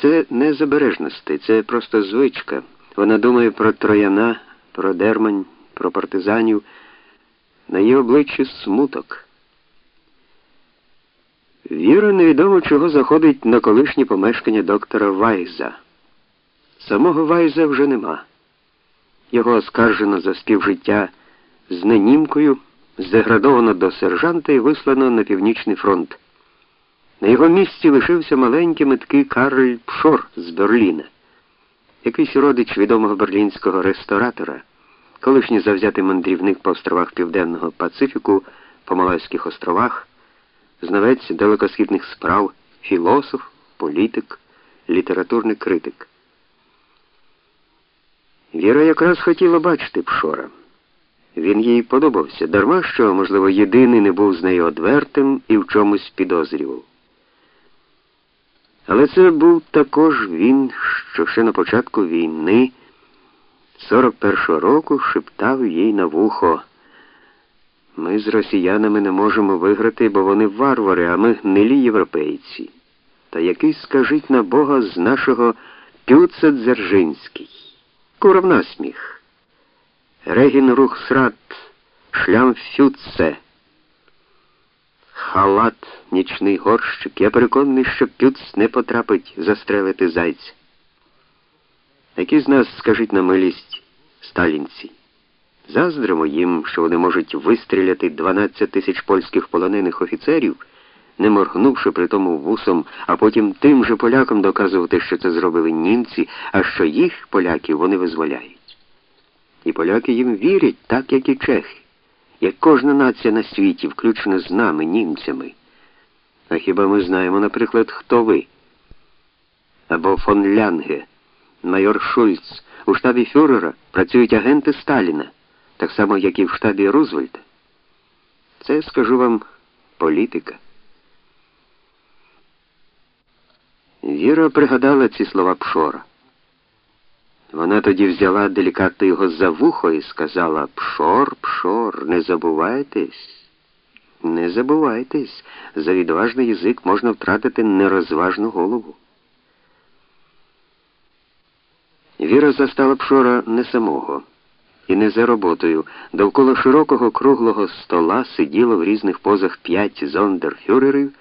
Це не забережності, це просто звичка. Вона думає про трояна, про дермань, про партизанів. На її обличчі смуток. Віра невідомо чого заходить на колишнє помешкання доктора Вайза. Самого Вайза вже нема. Його оскаржено за співжиття з ненімкою, здеградовано до сержанта і вислано на північний фронт. На його місці лишився маленький меткий Карль Пшор з Берліна, якийсь родич відомого берлінського ресторатора, колишній завзятий мандрівник по островах Південного Пацифіку, по Малайських островах, знавець далекосхідних справ, філософ, політик, літературний критик. Віра якраз хотіла бачити Пшора. Він їй подобався, дарма що, можливо, єдиний не був з нею одвертим і в чомусь підозрював. Але це був також він, що ще на початку війни 41-го року шептав їй на вухо. Ми з росіянами не можемо виграти, бо вони варвари, а ми гнилі європейці. Та який, скажіть на Бога, з нашого Пюца Дзержинський. Куров насміх. Регін Рухсрат, шлям Фюце. Халат, нічний горщик. Я переконаний, що Пюц не потрапить застрелити зайця. Які з нас, скажіть на милість, сталінці? Заздримо їм, що вони можуть вистріляти 12 тисяч польських полонених офіцерів, не моргнувши при тому вусом, а потім тим же полякам доказувати, що це зробили німці, а що їх, поляків, вони визволяють. І поляки їм вірять, так як і чехи, як кожна нація на світі, включно з нами, німцями. А хіба ми знаємо, наприклад, хто ви? Або фон Лянге, майор Шульц, у штабі Фюрера працюють агенти Сталіна, так само, як і в штабі Рузвельта. Це, скажу вам, політика. Віра пригадала ці слова Пшора. Вона тоді взяла делікатно його за вухо і сказала Пшор, пшор, не забувайтесь, не забувайтесь, за відважний язик можна втратити нерозважну голову. Віра застала Пшора не самого і не за роботою. Довкола широкого круглого стола сиділо в різних позах п'ять зондерфюрерів,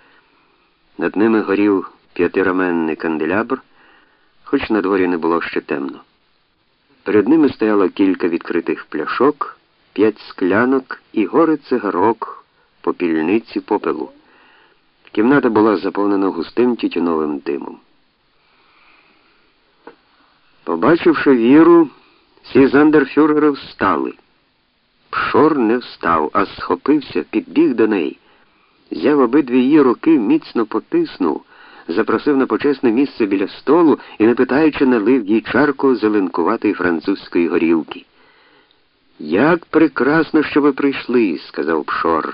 над ними горів п'ятираменний канделябр, хоч на дворі не було ще темно. Перед ними стояло кілька відкритих пляшок, п'ять склянок і гори цигарок, попільниці попелу. Кімната була заповнена густим тютюновим димом. Побачивши віру, всі зандерфюрери встали. Пшор не встав, а схопився, підбіг до неї, взяв обидві її руки, міцно потиснув запросив на почесне місце біля столу і, не питаючи, налив їй чарку зеленкуватої французької горілки. Як прекрасно, що ви прийшли, сказав Пшор.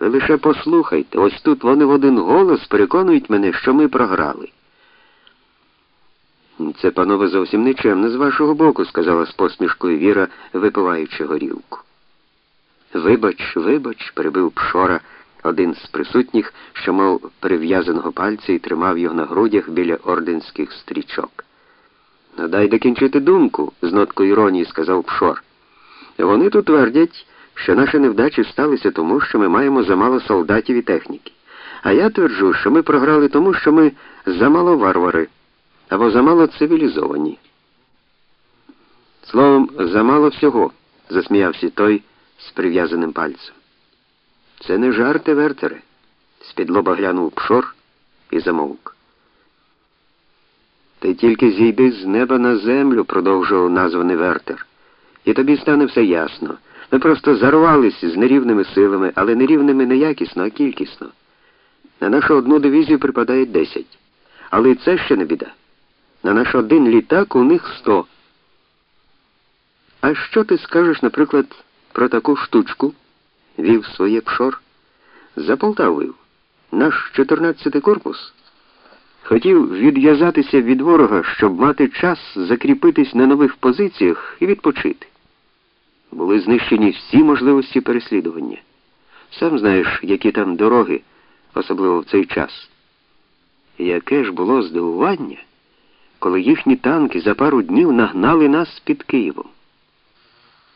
Ви лише послухайте, ось тут вони в один голос переконують мене, що ми програли. Це, панове, зовсім нечемно з вашого боку, сказала з посмішкою Віра, випиваючи горілку. Вибач, вибач, перебив Пшора один з присутніх, що мав перев'язаного пальця і тримав його на грудях біля орденських стрічок. «Ну, дай докінчити думку, з ноткою іронії сказав Пшор. Вони тут твердять, що наші невдачі сталися тому, що ми маємо замало солдатів і техніки. А я тверджу, що ми програли тому, що ми замало варвари або замало цивілізовані. Словом, замало всього, засміявся той з прив'язаним пальцем. Це не жарти, Вертере. З-під лоба глянув пшор і замовк. Ти тільки зійди з неба на землю, продовжував названий Вертер, і тобі стане все ясно. Ми просто зарвалися з нерівними силами, але нерівними не якісно, а кількісно. На нашу одну дивізію припадає десять. Але і це ще не біда. На наш один літак у них сто. А що ти скажеш, наприклад, про таку штучку? Вів своє пшор, за Полтавою, наш 14-й корпус. Хотів відв'язатися від ворога, щоб мати час закріпитись на нових позиціях і відпочити. Були знищені всі можливості переслідування. Сам знаєш, які там дороги, особливо в цей час. Яке ж було здивування? коли їхні танки за пару днів нагнали нас під Києвом.